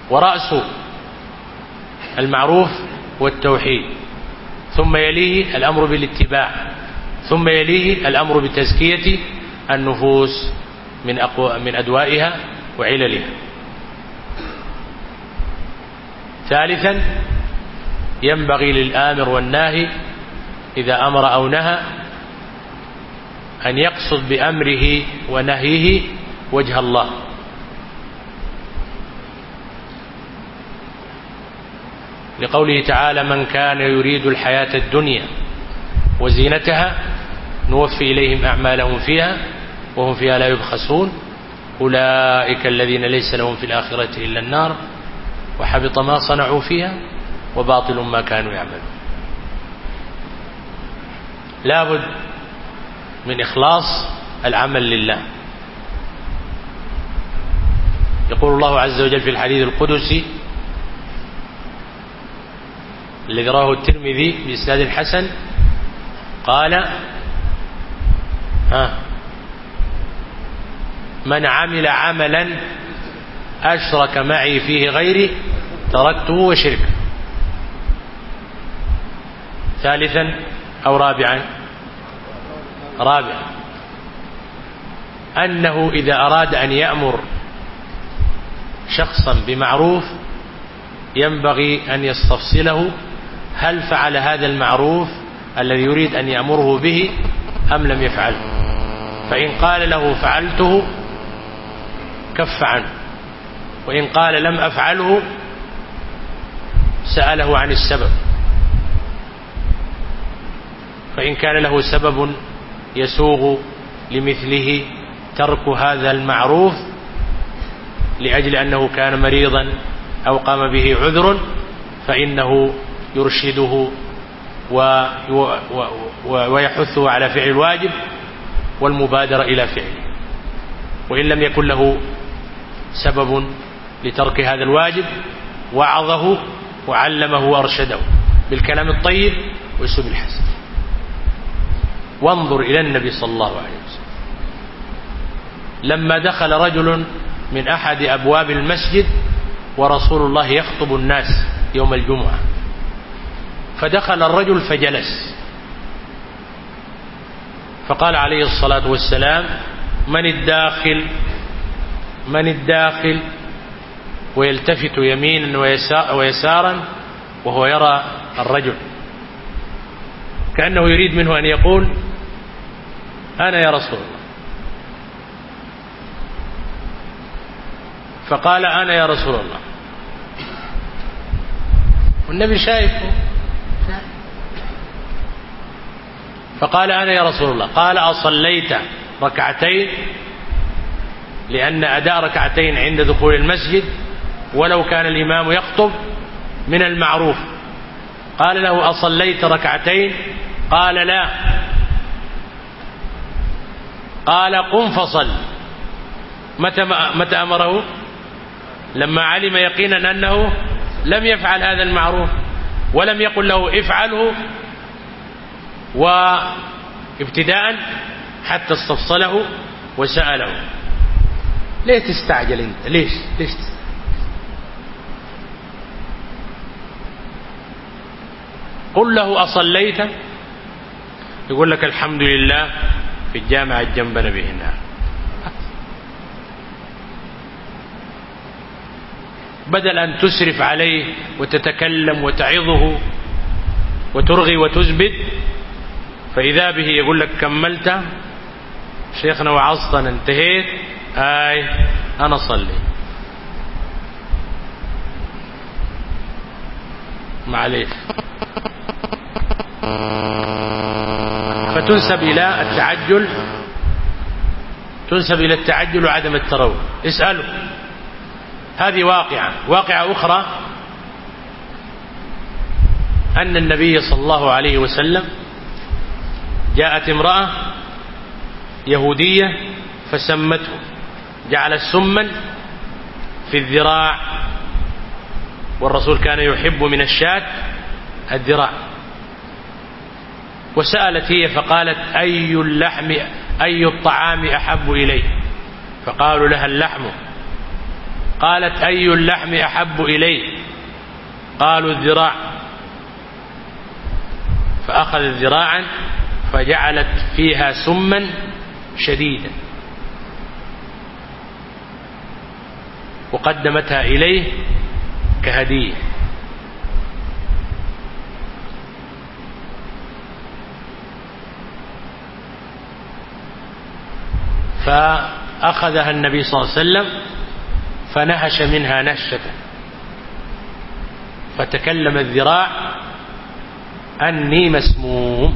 ورأسه المعروف والتوحيد ثم يليه الأمر بالاتباع. ثم يليه الأمر بتزكية النفوس من, من أدوائها وعللها. ثالثا ينبغي للآمر والناهي إذا أمر أو نهى أن يقصد بأمره ونهيه وجه الله. لقوله تعالى من كان يريد الحياة الدنيا وزينتها نوفي إليهم أعمالهم فيها وهم فيها لا يبخسون. أولئك الذين ليس لهم في الآخرة إلا النار. وحبط ما صنعوا فيها وباطل ما كانوا يعملون. لابد من إخلاص العمل لله. يقول الله عز وجل في الحديث القدسي الذي قرأه الترمذي بإسناد الحسن قال ها من عمل عملا أشرك معي فيه غيري تركته وشرك. ثالثا أو رابعا؟ رابعا أنه إذا أراد أن يأمر شخصا بمعروف ينبغي أن يستفصله هل فعل هذا المعروف الذي يريد أن يأمره به أم لم يفعله. فإن قال له فعلته كف عنه. وإن قال لم أفعله سأله عن السبب. فإن كان له سبب يسوغ لمثله ترك هذا المعروف لأجل أنه كان مريضا أو قام به عذر فإنه يرشده ويحثه على فعل الواجب والمبادرة إلى فعله. وإن لم يكن له سبب لترك هذا الواجب وعظه وعلمه وارشده بالكلام الطيب واسلوب الحسن. وانظر إلى النبي صلى الله عليه وسلم. لما دخل رجل من أحد أبواب المسجد ورسول الله يخطب الناس يوم الجمعة. فدخل الرجل فجلس. فقال عليه الصلاة والسلام من الداخل؟ من الداخل؟ ويلتفت يمينا ويسارا وهو يرى الرجل. كأنه يريد منه أن يقول أنا يا رسول الله. فقال أنا يا رسول الله. والنبي شايفه. فقال أنا يا رسول الله. قال أصليت ركعتين لأن أداء ركعتين عند دخول المسجد ولو كان الإمام يخطب من المعروف. قال له أصليت ركعتين؟ قال لا. قال قم فصل. متى, متى أمره؟ لما علم يقينا أنه لم يفعل هذا المعروف ولم يقل له افعله وابتداء حتى استفصله وسأله. ليه تستعجل أنت؟ ليش؟ ليش قل له أصليت. يقول لك الحمد لله في الجامعة جنبنا به النار بدل أن تسرف عليه وتتكلم وتعظه وترغي وتزبد فإذا به يقول لك كملت شيخنا وعظتنا انتهيت آي أنا صلي. معليش. فتنسب إلى التعجل تنسب إلى التعجل وعدم التروي اسألوا. هذه واقعة. واقعة أخرى أن النبي صلى الله عليه وسلم جاءت امرأة يهودية فسمته. جعلت سما في الذراع. والرسول كان يحب من الشات الذراع. وسألت هي فقالت أي اللحم أي الطعام أحب إلي فقالوا لها اللحم. قالت أي اللحم أحب إلي قالوا الذراع. فأخذت ذراعا فجعلت فيها سما شديدا. وقدمتها إليه كهدية. فأخذها النبي صلى الله عليه وسلم فنهش منها نهشة فتكلم الذراع أني مسموم.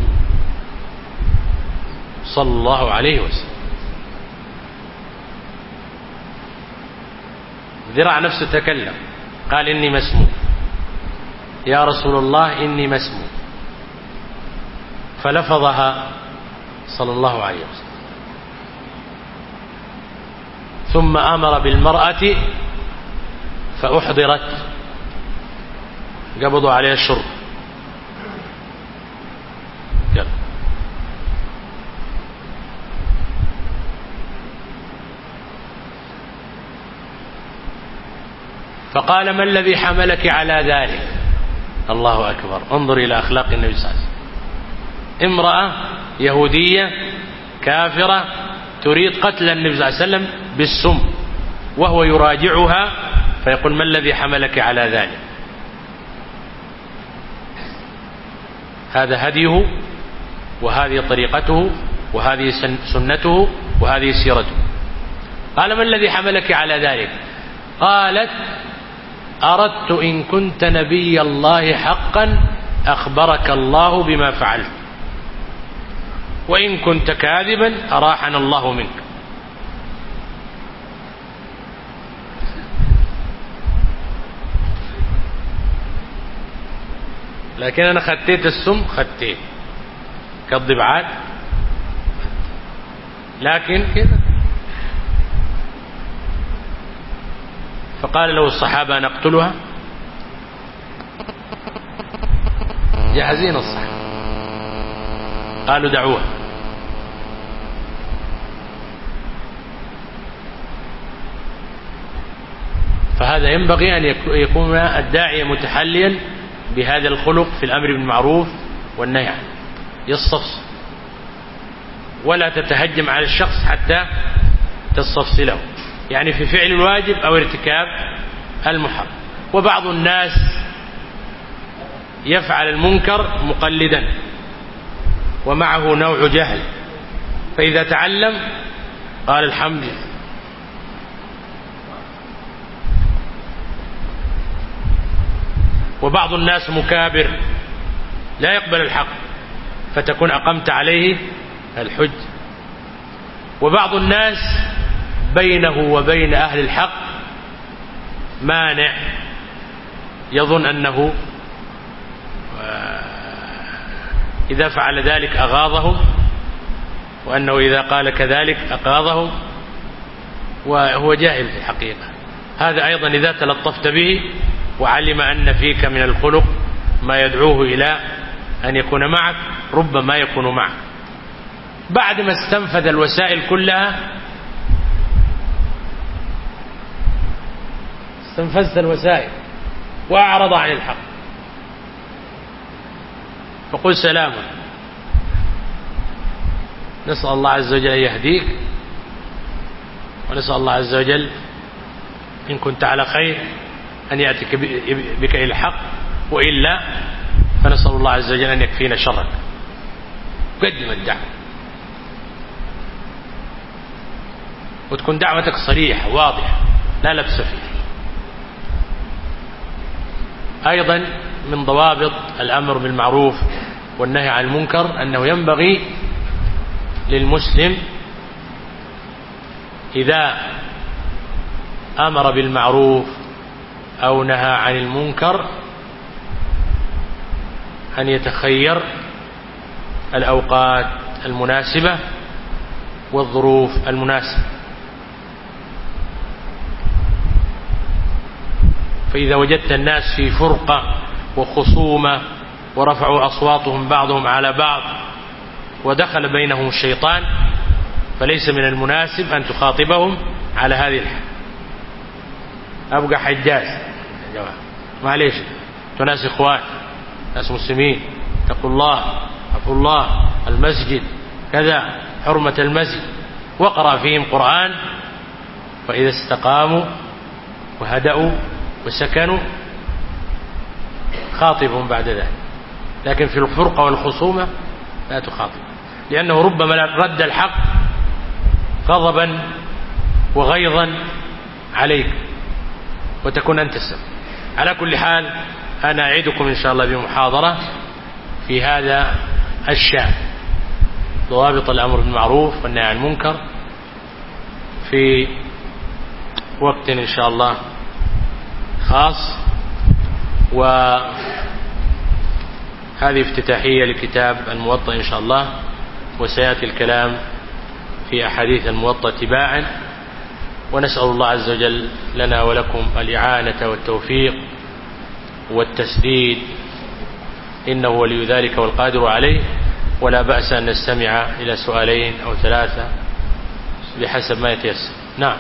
صلى الله عليه وسلم. ذراع نفسه تكلم. قال إني مسموم. يا رسول الله إني مسموم. فلفظها صلى الله عليه وسلم. ثم آمر بالمرأة فأحضرت. قبضوا عليها الشر. فقال ما الذي حملك على ذلك؟ الله أكبر. انظر إلى أخلاق النبي صلى الله عليه وسلم. امرأة يهودية كافرة تريد قتل النبي صلى الله عليه وسلم بالسم وهو يراجعها فيقول ما الذي حملك على ذلك؟ هذا هديه وهذه طريقته وهذه سنته وهذه سيرته. قال ما الذي حملك على ذلك؟ قالت أردت إن كنت نبي الله حقا أخبرك الله بما فعلت. وإن كنت كاذبا أراحنا الله منك. لكن أنا خطيت السم خديت كالضبعات لكن كذا فقال له الصحابة نقتلها. جاهزين الصحابة. قالوا دعوها فهذا ينبغي أن يكون الداعية متحليا بهذا الخلق في الأمر بالمعروف والنهي عنه. ولا تتهجم على الشخص حتى تستفصله. يعني في فعل الواجب أو ارتكاب المحرم. وبعض الناس يفعل المنكر مقلدا. ومعه نوع جهل. فإذا تعلم قال الحمد لله. وبعض الناس مكابر. لا يقبل الحق فتكون أقمت عليه الحج. وبعض الناس بينه وبين أهل الحق مانع. يظن أنه آه، إذا فعل ذلك أغاظه وأنه إذا قال كذلك أقاظهم وهو جاهل في الحقيقة. هذا أيضا إذا تلطفت به وعلم أن فيك من الخلق ما يدعوه إلى أن يكون معك ربما يكون معك. بعد ما استنفذ الوسائل كلها استنفذت الوسائل وأعرض عن الحق. فقل سلاما نسأل الله عز وجل يهديك ونسأل الله عز وجل إن كنت على خير. أن يأتيك بك إلى الحق وإلا فنسأل الله عز وجل أن يكفينا شرك. قدم الدعوة وتكون دعوتك صريحة واضحة لا لبس فيها أيضا من ضوابط الأمر بالمعروف والنهي عن المنكر أنه ينبغي للمسلم إذا أمر بالمعروف أو نهى عن المنكر أن يتخير الأوقات المناسبة والظروف المناسبة. فإذا وجدت الناس في فرقة وخصومة ورفعوا أصواتهم بعضهم على بعض ودخل بينهم الشيطان فليس من المناسب أن تخاطبهم على هذه الحال. ابقى حجاز معليش. جماعة ناس إخوان ناس مسلمين. اتقوا الله عفوا الله. المسجد كذا حرمة المسجد. واقرأ فيهم قرآن. فإذا استقاموا وهدأوا وسكنوا خاطبهم بعد ذلك. لكن في الفرقة والخصومة لا تخاطب. لأنه ربما رد الحق غضبا وغيظا عليك. وتكون أنت السبب. على كل حال أنا أعدكم إن شاء الله بمحاضرة في هذا الشأن. ضوابط الأمر بالمعروف والنهي عن المنكر في وقت إن شاء الله خاص. وهذه افتتاحية لكتاب الموطأ إن شاء الله وسيأتي الكلام في أحاديث الموطأ تباعا. ونسأل الله عز وجل لنا ولكم الإعانة والتوفيق والتسديد. إنه ولي ذلك والقادر عليه. ولا بأس أن نستمع إلى سؤالين أو ثلاثة بحسب ما يتيسر. نعم.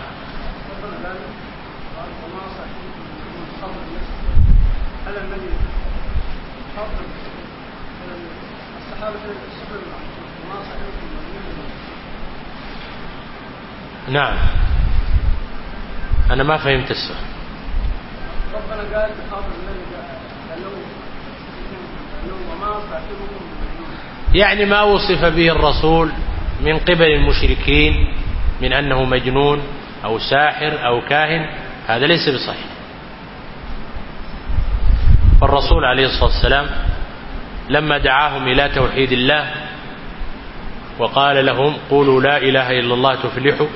نعم. أنا ما فهمت السؤال. ربنا قال يعني ما وصف به الرسول من قبل المشركين من أنه مجنون أو ساحر أو كاهن هذا ليس بصحيح. فالرسول عليه الصلاة والسلام لما دعاهم إلى توحيد الله وقال لهم قولوا لا إله إلا الله تفلحوا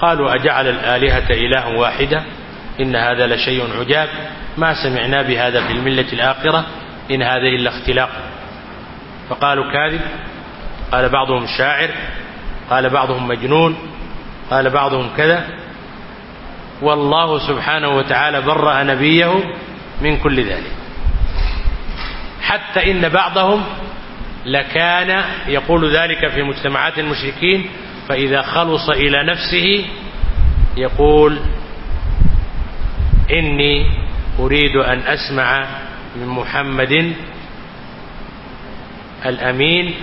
قالوا أجعل الآلهة إله واحدة؟ إن هذا لشيء عجاب. ما سمعنا بهذا في الملة الآخرة إن هذا إلا اختلاق. فقالوا كاذب. قال بعضهم شاعر. قال بعضهم مجنون. قال بعضهم كذا. والله سبحانه وتعالى برأ نبيه من كل ذلك. حتى إن بعضهم لكان يقول ذلك في مجتمعات المشركين فإذا خلص إلى نفسه يقول إني أريد أن أسمع من محمد الأمين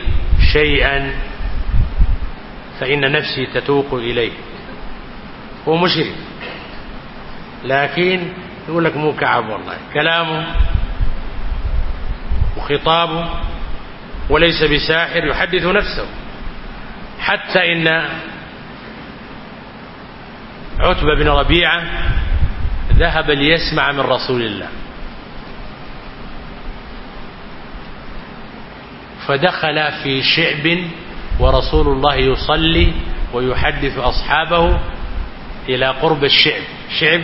شيئا فإن نفسي تتوق إليه. هو مشرك. لكن يقول لك مو كعب والله. كلامه وخطابه وليس بساحر يحدث نفسه. حتى إن عتبة بن ربيعة ذهب ليسمع من رسول الله. فدخل في شعب ورسول الله يصلي ويحدث أصحابه إلى قرب الشعب. شعب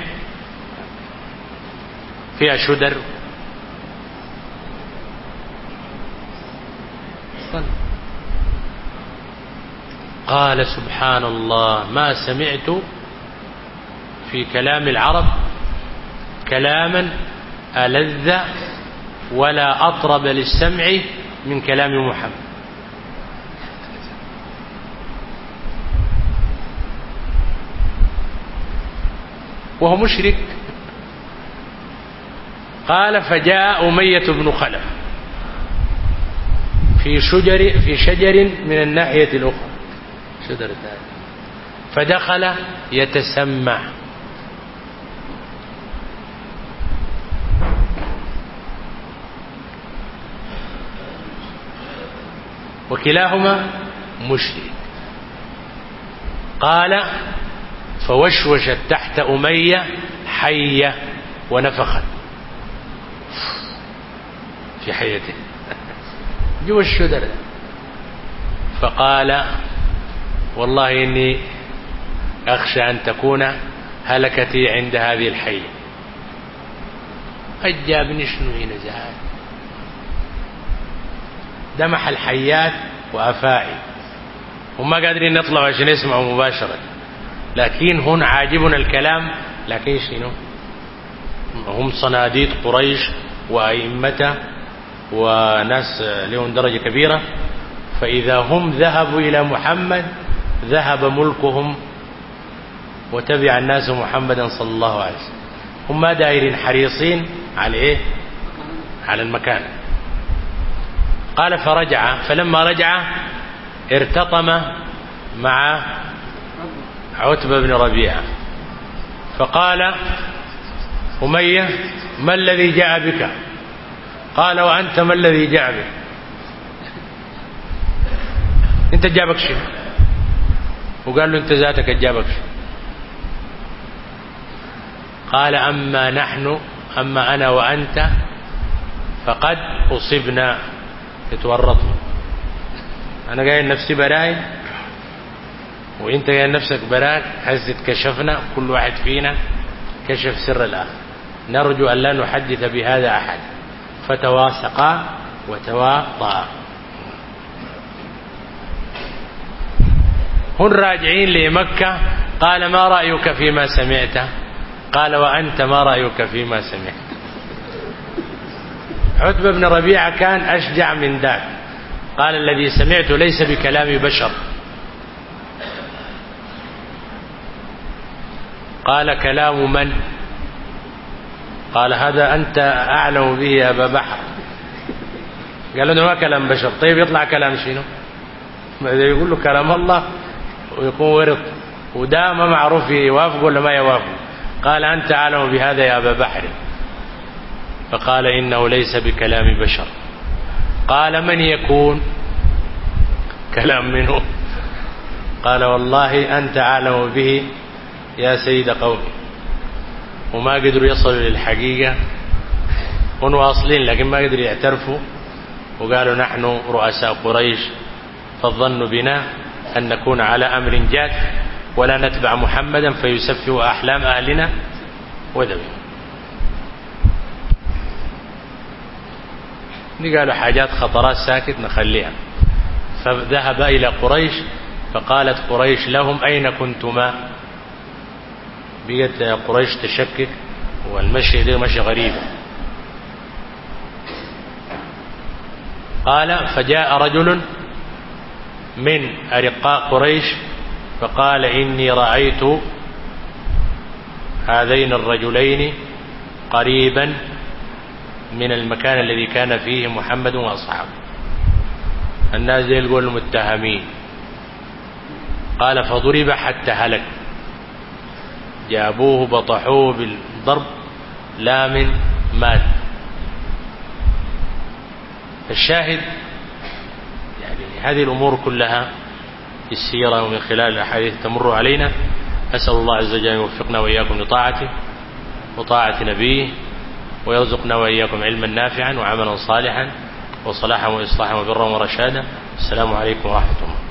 فيها شدر. صلي. قال سبحان الله ما سمعت في كلام العرب كلاما ألذ ولا أطرب للسمع من كلام محمد. وهو مشرك. قال فجاء أمية بن خلف في شجر في شجر من الناحية الأخرى. سدرتا ہے؟ فدخل يتسمع وكلاهما مشرك قال فوشوشت تحت أمية حية ونفخت. في حيته جوا الشدر فقال والله إني أخشى أن تكون هلكتي عند هذه الحية قد جابني شنو هنا زهاد دمح الحيات وأفائي. وما قادرين نطلع عشان يسمعوا مباشرة. لكن هون عاجبنا الكلام لكن شنو؟ هم صناديد قريش وأئمته وناس لهم درجة كبيرة. فإذا هم ذهبوا إلى محمد ذهب ملكهم وتبع الناس محمدا صلى الله عليه وسلم. هم ما دائرين حريصين على إيه؟ على المكان. قال فرجع فلما رجع ارتطم مع عتبة بن ربيعة. فقال أمية ما الذي جاء بك؟ قال وأنت ما الذي جاء بك؟ أنت جابك شيء وقال له انت ذاتك اجابك قال أما نحن أما أنا وأنت فقد أصبنا. اتورطنا أنا جاي نفسي براي وإنت جاي نفسك براك هزت كشفنا كل واحد فينا كشف سر الآخر. نرجو أن لا نحدث بهذا أحد. فتواسقا وتواطأ هم راجعين لمكة. قال ما رأيك فيما سمعت؟ قال وأنت ما رأيك فيما سمعت. عتبة بن ربيعة كان أشجع من ذاك. قال الذي سمعت ليس بكلام بشر. قال كلام من؟ قال هذا أنت أعلم به يا أبا بحر. قال له ما كلام بشر؟ طيب يطلع كلام شنو؟ يقول له كلام الله. ويكون ورق ودام معروف يوافق ولا ما يوافق؟ قال أنت أعلم بهذا يا أبا بحر. فقال إنه ليس بكلام بشر. قال من يكون؟ كلام منه. قال والله أنت أعلم به يا سيد قومي. وما قدروا يصلوا للحقيقة. هم واصلين لكن ما قدروا يعترفوا. وقالوا نحن رؤساء قريش فالظن بنا أن نكون على أمر جاد ولا نتبع محمدا فيسفه أحلام أهلنا وذوي. دي قالوا حاجات خطرات ساكت نخليها. فذهب إلى قريش فقالت قريش لهم أين كنتما؟ بيت قريش تشكك والمشي دي مشي غريب. قال فجاء رجل من أرقاء قريش فقال إني رأيت هذين الرجلين قريبا من المكان الذي كان فيه محمد وأصحابه. الناس زي يقول المتهمين قال فضرب حتى هلك. جابوه بطحوه بالضرب لا من مات. الشاهد هذه الأمور كلها في السيرة ومن خلال الأحاديث تمر علينا. أسأل الله عز وجل أن يوفقنا وإياكم لطاعته وطاعة نبيه ويرزقنا وإياكم علما نافعا وعملا صالحا وصلاحا وإصلاحا وبرا ورشادا. السلام عليكم ورحمة الله.